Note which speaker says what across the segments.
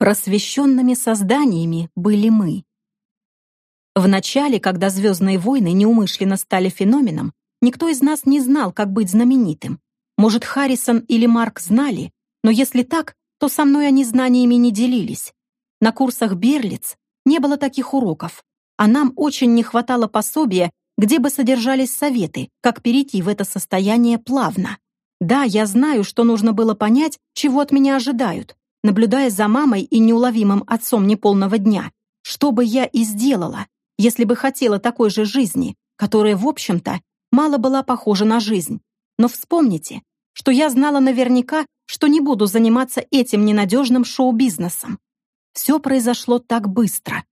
Speaker 1: Просвещенными созданиями были мы. В начале, когда «Звездные войны» неумышленно стали феноменом, никто из нас не знал, как быть знаменитым. Может, Харрисон или Марк знали, но если так, то со мной они знаниями не делились. На курсах Берлиц не было таких уроков, а нам очень не хватало пособия, где бы содержались советы, как перейти в это состояние плавно. Да, я знаю, что нужно было понять, чего от меня ожидают, наблюдая за мамой и неуловимым отцом неполного дня, что бы я и сделала, если бы хотела такой же жизни, которая, в общем-то, мало была похожа на жизнь. Но вспомните, что я знала наверняка, что не буду заниматься этим ненадежным шоу-бизнесом. Все произошло так быстро.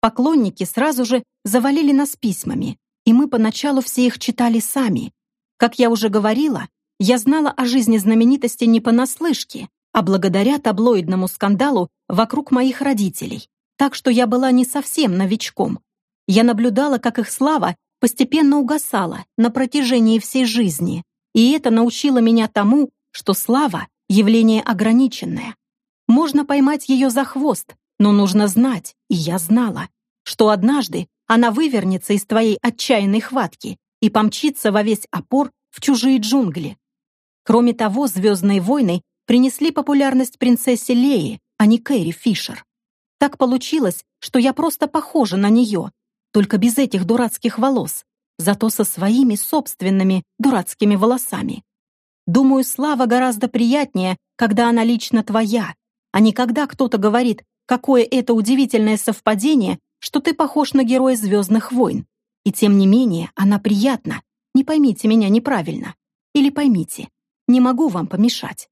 Speaker 1: Поклонники сразу же завалили нас письмами, и мы поначалу все их читали сами. Как я уже говорила, я знала о жизни знаменитости не понаслышке, а благодаря таблоидному скандалу вокруг моих родителей. Так что я была не совсем новичком. Я наблюдала, как их слава постепенно угасала на протяжении всей жизни, и это научило меня тому, что слава — явление ограниченное. Можно поймать ее за хвост, но нужно знать, и я знала, что однажды она вывернется из твоей отчаянной хватки и помчится во весь опор в чужие джунгли. Кроме того, «Звездные войны» принесли популярность принцессе Леи, а не Кэрри Фишер. Так получилось, что я просто похожа на нее, только без этих дурацких волос, зато со своими собственными дурацкими волосами. Думаю, слава гораздо приятнее, когда она лично твоя, а не когда кто-то говорит, какое это удивительное совпадение, что ты похож на героя «Звездных войн». И тем не менее, она приятна. Не поймите меня неправильно. Или поймите, не могу вам помешать.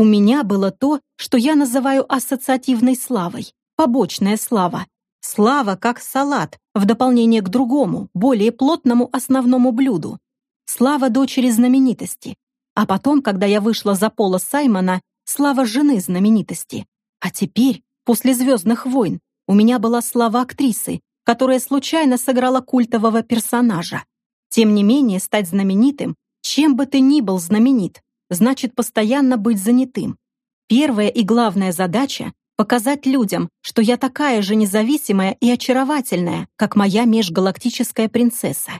Speaker 1: У меня было то, что я называю ассоциативной славой, побочная слава. Слава как салат, в дополнение к другому, более плотному основному блюду. Слава дочери знаменитости. А потом, когда я вышла за Пола Саймона, слава жены знаменитости. А теперь, после «Звездных войн», у меня была слава актрисы, которая случайно сыграла культового персонажа. Тем не менее, стать знаменитым, чем бы ты ни был знаменит, значит постоянно быть занятым. Первая и главная задача — показать людям, что я такая же независимая и очаровательная, как моя межгалактическая принцесса.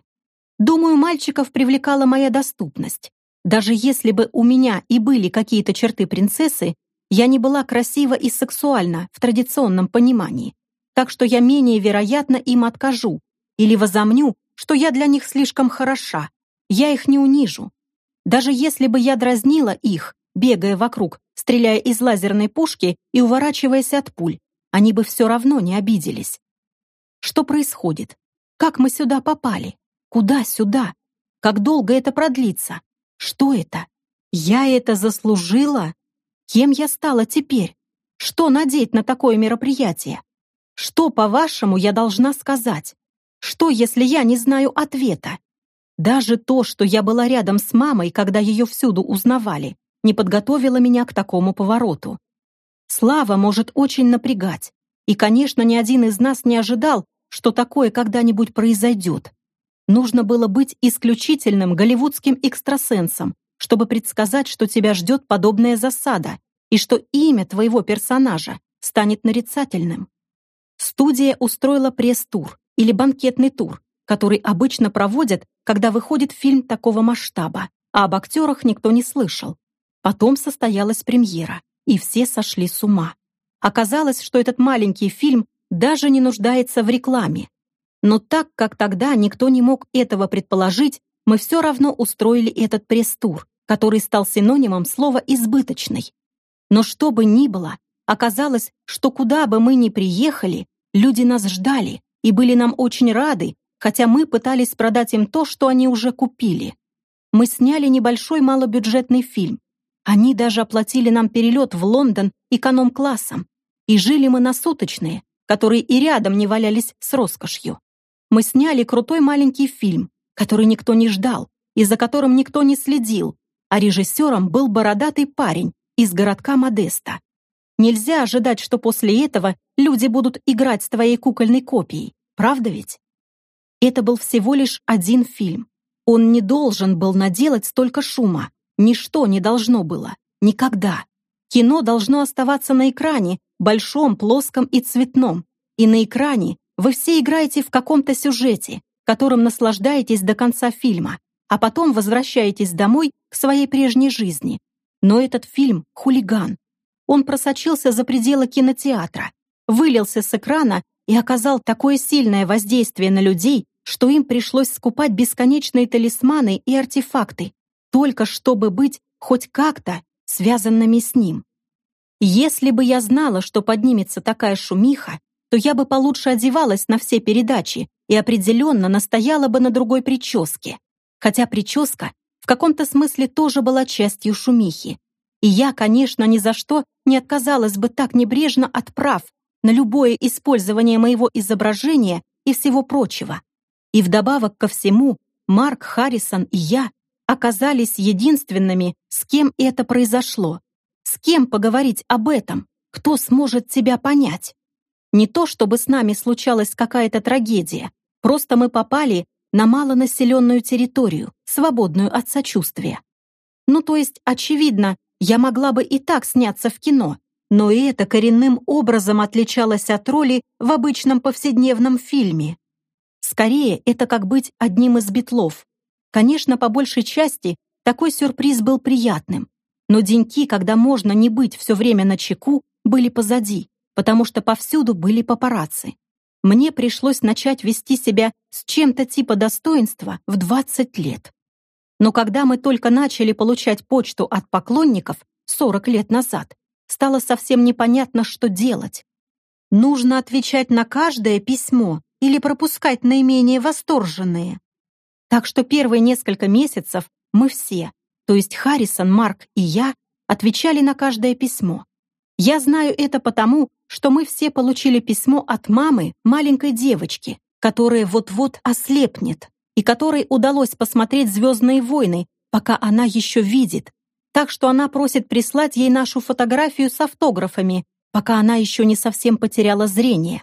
Speaker 1: Думаю, мальчиков привлекала моя доступность. Даже если бы у меня и были какие-то черты принцессы, я не была красива и сексуальна в традиционном понимании. Так что я менее вероятно им откажу или возомню, что я для них слишком хороша. Я их не унижу, даже если бы я дразнила их, бегая вокруг, стреляя из лазерной пушки и уворачиваясь от пуль, они бы все равно не обиделись. Что происходит? Как мы сюда попали? Куда сюда? Как долго это продлится? Что это? Я это заслужила? Кем я стала теперь? Что надеть на такое мероприятие? Что, по-вашему, я должна сказать? Что, если я не знаю ответа? Даже то, что я была рядом с мамой, когда ее всюду узнавали, не подготовило меня к такому повороту. Слава может очень напрягать. И, конечно, ни один из нас не ожидал, что такое когда-нибудь произойдет. Нужно было быть исключительным голливудским экстрасенсом, чтобы предсказать, что тебя ждет подобная засада и что имя твоего персонажа станет нарицательным. Студия устроила пресс-тур или банкетный тур, который обычно проводят, когда выходит фильм такого масштаба, а об актерах никто не слышал. Потом состоялась премьера, и все сошли с ума. Оказалось, что этот маленький фильм даже не нуждается в рекламе. Но так как тогда никто не мог этого предположить, мы все равно устроили этот пресс-тур, который стал синонимом слова «избыточный». Но что бы ни было, оказалось, что куда бы мы ни приехали, люди нас ждали и были нам очень рады, хотя мы пытались продать им то, что они уже купили. Мы сняли небольшой малобюджетный фильм. Они даже оплатили нам перелет в Лондон эконом-классом. И жили мы на суточные, которые и рядом не валялись с роскошью. Мы сняли крутой маленький фильм, который никто не ждал, и за которым никто не следил, а режиссером был бородатый парень из городка Модеста. Нельзя ожидать, что после этого люди будут играть с твоей кукольной копией, правда ведь? Это был всего лишь один фильм. Он не должен был наделать столько шума. Ничто не должно было. Никогда. Кино должно оставаться на экране, большом, плоском и цветном. И на экране вы все играете в каком-то сюжете, которым наслаждаетесь до конца фильма, а потом возвращаетесь домой к своей прежней жизни. Но этот фильм — хулиган. Он просочился за пределы кинотеатра, вылился с экрана и оказал такое сильное воздействие на людей, что им пришлось скупать бесконечные талисманы и артефакты, только чтобы быть хоть как-то связанными с ним. Если бы я знала, что поднимется такая шумиха, то я бы получше одевалась на все передачи и определенно настояла бы на другой прическе. Хотя прическа в каком-то смысле тоже была частью шумихи. И я, конечно, ни за что не отказалась бы так небрежно от прав на любое использование моего изображения и всего прочего. И вдобавок ко всему, Марк Харрисон и я оказались единственными, с кем это произошло. С кем поговорить об этом? Кто сможет тебя понять? Не то, чтобы с нами случалась какая-то трагедия, просто мы попали на малонаселенную территорию, свободную от сочувствия. Ну, то есть, очевидно, я могла бы и так сняться в кино, но и это коренным образом отличалось от роли в обычном повседневном фильме. Скорее, это как быть одним из битлов. Конечно, по большей части такой сюрприз был приятным, но деньки, когда можно не быть все время на чеку, были позади, потому что повсюду были папарацци. Мне пришлось начать вести себя с чем-то типа достоинства в 20 лет. Но когда мы только начали получать почту от поклонников 40 лет назад, стало совсем непонятно, что делать. Нужно отвечать на каждое письмо или пропускать наименее восторженные. Так что первые несколько месяцев мы все, то есть Харрисон, Марк и я, отвечали на каждое письмо. Я знаю это потому, что мы все получили письмо от мамы маленькой девочки, которая вот-вот ослепнет, и которой удалось посмотреть «Звездные войны», пока она еще видит. Так что она просит прислать ей нашу фотографию с автографами, пока она еще не совсем потеряла зрение.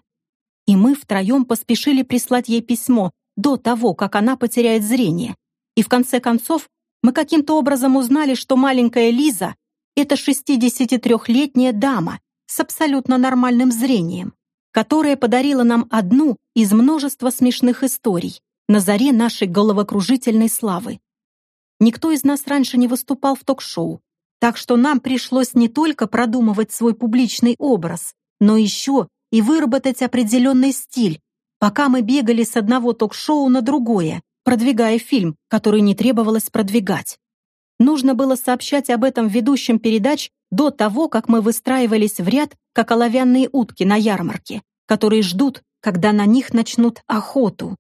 Speaker 1: И мы втроем поспешили прислать ей письмо до того, как она потеряет зрение. И в конце концов мы каким-то образом узнали, что маленькая Лиза — это 63-летняя дама с абсолютно нормальным зрением, которая подарила нам одну из множества смешных историй на заре нашей головокружительной славы. Никто из нас раньше не выступал в ток-шоу, так что нам пришлось не только продумывать свой публичный образ, но еще и выработать определенный стиль, пока мы бегали с одного ток-шоу на другое, продвигая фильм, который не требовалось продвигать. Нужно было сообщать об этом ведущим передач до того, как мы выстраивались в ряд, как оловянные утки на ярмарке, которые ждут, когда на них начнут охоту.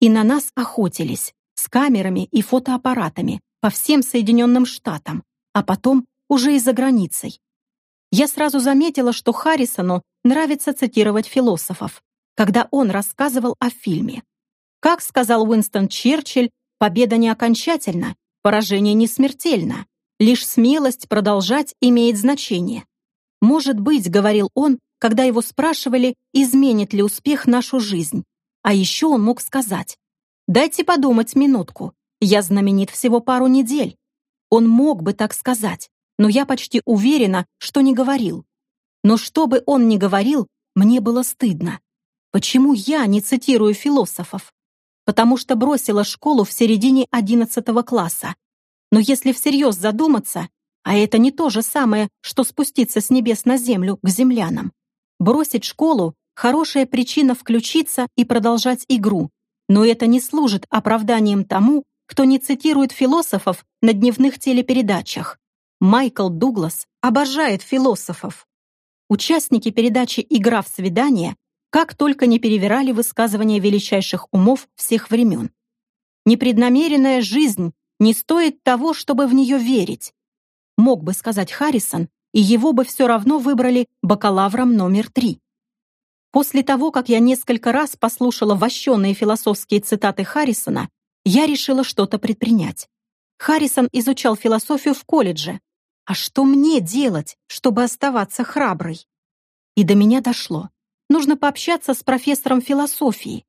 Speaker 1: И на нас охотились с камерами и фотоаппаратами по всем Соединенным Штатам, а потом уже и за границей. Я сразу заметила, что Харрисону нравится цитировать философов, когда он рассказывал о фильме. Как сказал Уинстон Черчилль, победа не окончательна, поражение не смертельно. Лишь смелость продолжать имеет значение. «Может быть, — говорил он, когда его спрашивали, изменит ли успех нашу жизнь. А еще он мог сказать, «Дайте подумать минутку, я знаменит всего пару недель». Он мог бы так сказать, но я почти уверена, что не говорил. Но что бы он ни говорил, мне было стыдно. Почему я не цитирую философов? потому что бросила школу в середине 11 класса. Но если всерьез задуматься, а это не то же самое, что спуститься с небес на землю к землянам. Бросить школу — хорошая причина включиться и продолжать игру, но это не служит оправданием тому, кто не цитирует философов на дневных телепередачах. Майкл Дуглас обожает философов. Участники передачи «Игра в свидание» как только не перевирали высказывания величайших умов всех времен. Непреднамеренная жизнь не стоит того, чтобы в нее верить. Мог бы сказать Харрисон, и его бы все равно выбрали бакалавром номер три. После того, как я несколько раз послушала вощенные философские цитаты Харрисона, я решила что-то предпринять. Харрисон изучал философию в колледже. А что мне делать, чтобы оставаться храброй? И до меня дошло нужно пообщаться с профессором философии.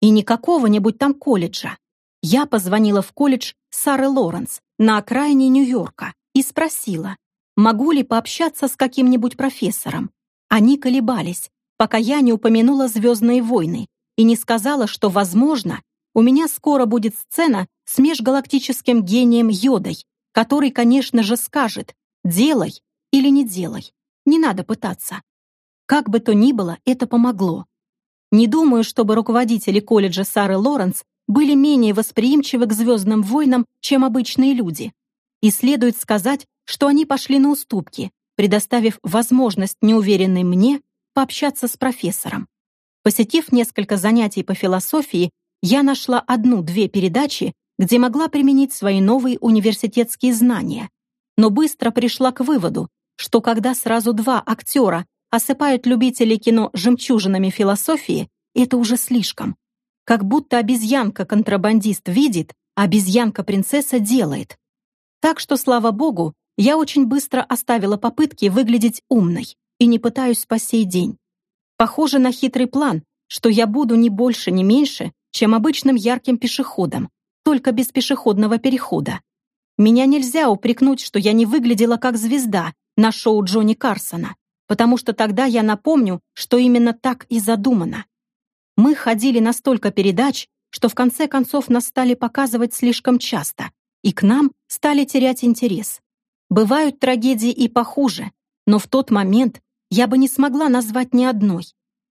Speaker 1: И не какого-нибудь там колледжа. Я позвонила в колледж Сары Лоренс на окраине Нью-Йорка и спросила, могу ли пообщаться с каким-нибудь профессором. Они колебались, пока я не упомянула «Звездные войны» и не сказала, что, возможно, у меня скоро будет сцена с межгалактическим гением Йодой, который, конечно же, скажет «делай или не делай, не надо пытаться». Как бы то ни было, это помогло. Не думаю, чтобы руководители колледжа Сары Лоренс были менее восприимчивы к «Звездным войнам», чем обычные люди. И следует сказать, что они пошли на уступки, предоставив возможность неуверенной мне пообщаться с профессором. Посетив несколько занятий по философии, я нашла одну-две передачи, где могла применить свои новые университетские знания, но быстро пришла к выводу, что когда сразу два актера осыпают любителей кино жемчужинами философии, это уже слишком. Как будто обезьянка-контрабандист видит, а обезьянка-принцесса делает. Так что, слава богу, я очень быстро оставила попытки выглядеть умной и не пытаюсь по сей день. Похоже на хитрый план, что я буду не больше, не меньше, чем обычным ярким пешеходом, только без пешеходного перехода. Меня нельзя упрекнуть, что я не выглядела как звезда на шоу Джонни Карсона, потому что тогда я напомню, что именно так и задумано. Мы ходили на столько передач, что в конце концов нас стали показывать слишком часто, и к нам стали терять интерес. Бывают трагедии и похуже, но в тот момент я бы не смогла назвать ни одной.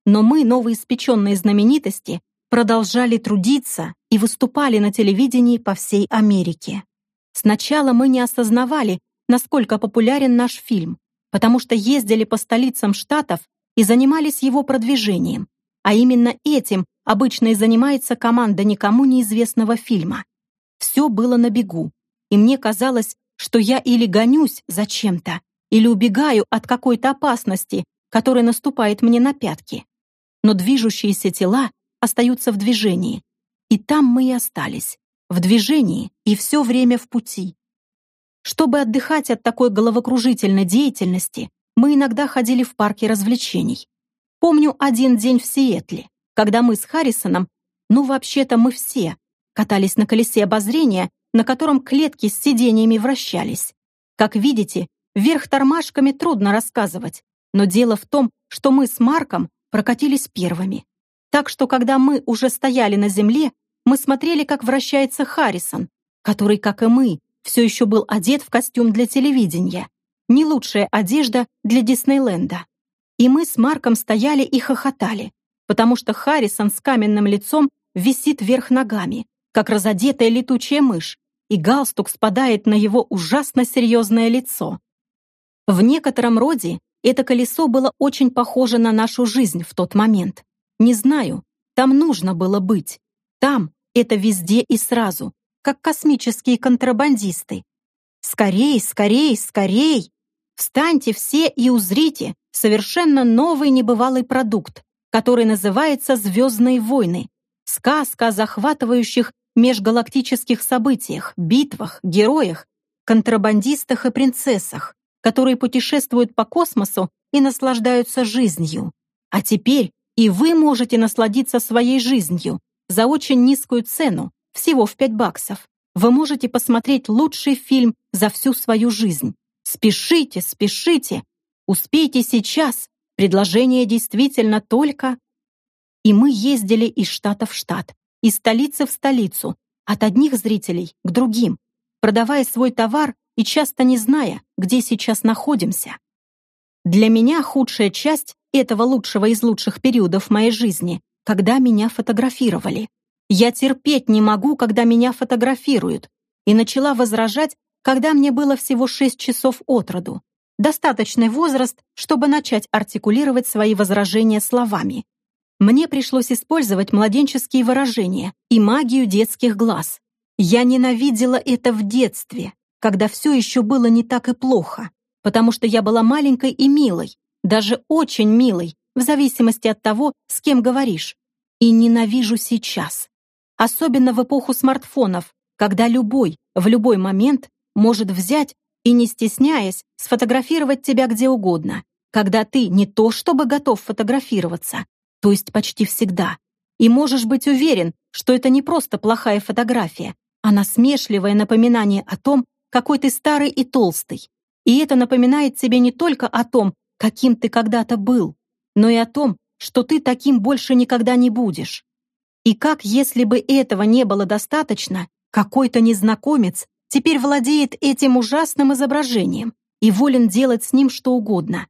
Speaker 1: Но мы, новоиспеченные знаменитости, продолжали трудиться и выступали на телевидении по всей Америке. Сначала мы не осознавали, насколько популярен наш фильм, потому что ездили по столицам штатов и занимались его продвижением. А именно этим обычно и занимается команда никому неизвестного фильма. Все было на бегу, и мне казалось, что я или гонюсь за чем-то, или убегаю от какой-то опасности, которая наступает мне на пятки. Но движущиеся тела остаются в движении. И там мы и остались. В движении и все время в пути. Чтобы отдыхать от такой головокружительной деятельности, мы иногда ходили в парке развлечений. Помню один день в Сиэтле, когда мы с Харрисоном, ну вообще-то мы все, катались на колесе обозрения, на котором клетки с сидениями вращались. Как видите, вверх тормашками трудно рассказывать, но дело в том, что мы с Марком прокатились первыми. Так что, когда мы уже стояли на земле, мы смотрели, как вращается Харрисон, который, как и мы, все еще был одет в костюм для телевидения. Не лучшая одежда для Диснейленда. И мы с Марком стояли и хохотали, потому что Харрисон с каменным лицом висит вверх ногами, как разодетая летучая мышь, и галстук спадает на его ужасно серьезное лицо. В некотором роде это колесо было очень похоже на нашу жизнь в тот момент. Не знаю, там нужно было быть. Там это везде и сразу, как космические контрабандисты. Скорей, скорей, скорей! Встаньте все и узрите совершенно новый небывалый продукт, который называется «Звездные войны». Сказка о захватывающих межгалактических событиях, битвах, героях, контрабандистах и принцессах, которые путешествуют по космосу и наслаждаются жизнью. А теперь и вы можете насладиться своей жизнью за очень низкую цену, всего в 5 баксов. Вы можете посмотреть лучший фильм за всю свою жизнь. Спешите, спешите. Успейте сейчас. Предложение действительно только... И мы ездили из штата в штат, из столицы в столицу, от одних зрителей к другим, продавая свой товар и часто не зная, где сейчас находимся. Для меня худшая часть этого лучшего из лучших периодов моей жизни, когда меня фотографировали. Я терпеть не могу, когда меня фотографируют, и начала возражать, когда мне было всего 6 часов от роду. Достаточный возраст, чтобы начать артикулировать свои возражения словами. Мне пришлось использовать младенческие выражения и магию детских глаз. Я ненавидела это в детстве, когда все еще было не так и плохо, потому что я была маленькой и милой, даже очень милой, в зависимости от того, с кем говоришь. И ненавижу сейчас. Особенно в эпоху смартфонов, когда любой, в любой момент может взять и, не стесняясь, сфотографировать тебя где угодно, когда ты не то чтобы готов фотографироваться, то есть почти всегда, и можешь быть уверен, что это не просто плохая фотография, а насмешливое напоминание о том, какой ты старый и толстый. И это напоминает тебе не только о том, каким ты когда-то был, но и о том, что ты таким больше никогда не будешь. И как, если бы этого не было достаточно, какой-то незнакомец теперь владеет этим ужасным изображением и волен делать с ним что угодно.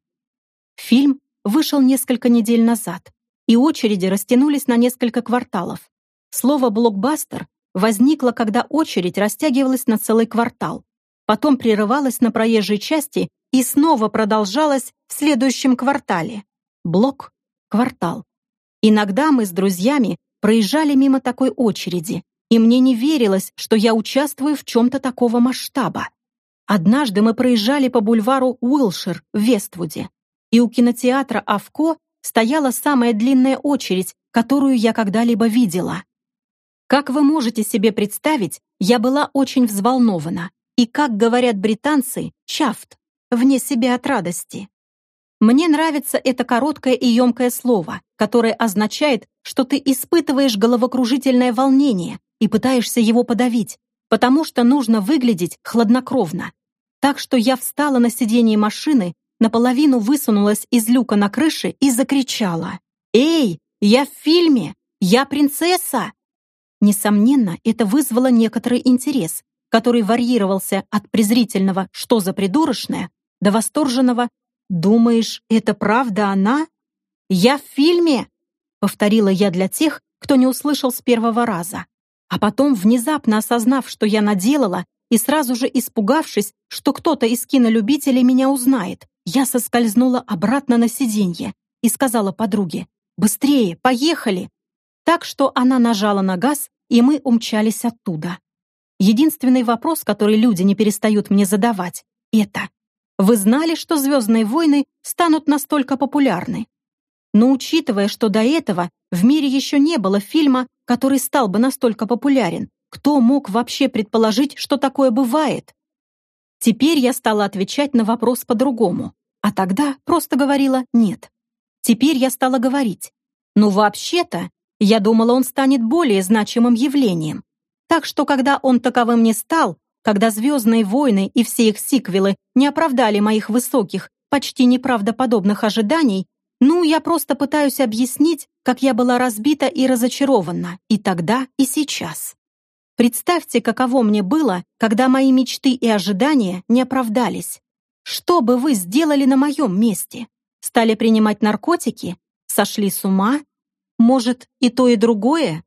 Speaker 1: Фильм вышел несколько недель назад, и очереди растянулись на несколько кварталов. Слово «блокбастер» возникло, когда очередь растягивалась на целый квартал, потом прерывалась на проезжей части и снова продолжалась в следующем квартале. Блок, квартал. Иногда мы с друзьями проезжали мимо такой очереди, и мне не верилось, что я участвую в чем-то такого масштаба. Однажды мы проезжали по бульвару Уилшир в Вествуде, и у кинотеатра «Авко» стояла самая длинная очередь, которую я когда-либо видела. Как вы можете себе представить, я была очень взволнована, и, как говорят британцы, чафт, вне себя от радости. Мне нравится это короткое и емкое слово, которое означает, что ты испытываешь головокружительное волнение и пытаешься его подавить, потому что нужно выглядеть хладнокровно. Так что я встала на сиденье машины, наполовину высунулась из люка на крыше и закричала. «Эй, я в фильме! Я принцесса!» Несомненно, это вызвало некоторый интерес, который варьировался от презрительного «что за придурочное» до восторженного «думаешь, это правда она?» «Я в фильме!» — повторила я для тех, кто не услышал с первого раза. А потом, внезапно осознав, что я наделала, и сразу же испугавшись, что кто-то из кинолюбителей меня узнает, я соскользнула обратно на сиденье и сказала подруге «Быстрее, поехали!» Так что она нажала на газ, и мы умчались оттуда. Единственный вопрос, который люди не перестают мне задавать, это «Вы знали, что «Звездные войны» станут настолько популярны?» Но учитывая, что до этого в мире еще не было фильма, который стал бы настолько популярен, кто мог вообще предположить, что такое бывает? Теперь я стала отвечать на вопрос по-другому, а тогда просто говорила «нет». Теперь я стала говорить «ну вообще-то, я думала, он станет более значимым явлением». Так что, когда он таковым не стал, когда «Звездные войны» и все их сиквелы не оправдали моих высоких, почти неправдоподобных ожиданий, ну, я просто пытаюсь объяснить, как я была разбита и разочарована и тогда, и сейчас. Представьте, каково мне было, когда мои мечты и ожидания не оправдались. Что бы вы сделали на моем месте? Стали принимать наркотики? Сошли с ума? Может, и то, и другое?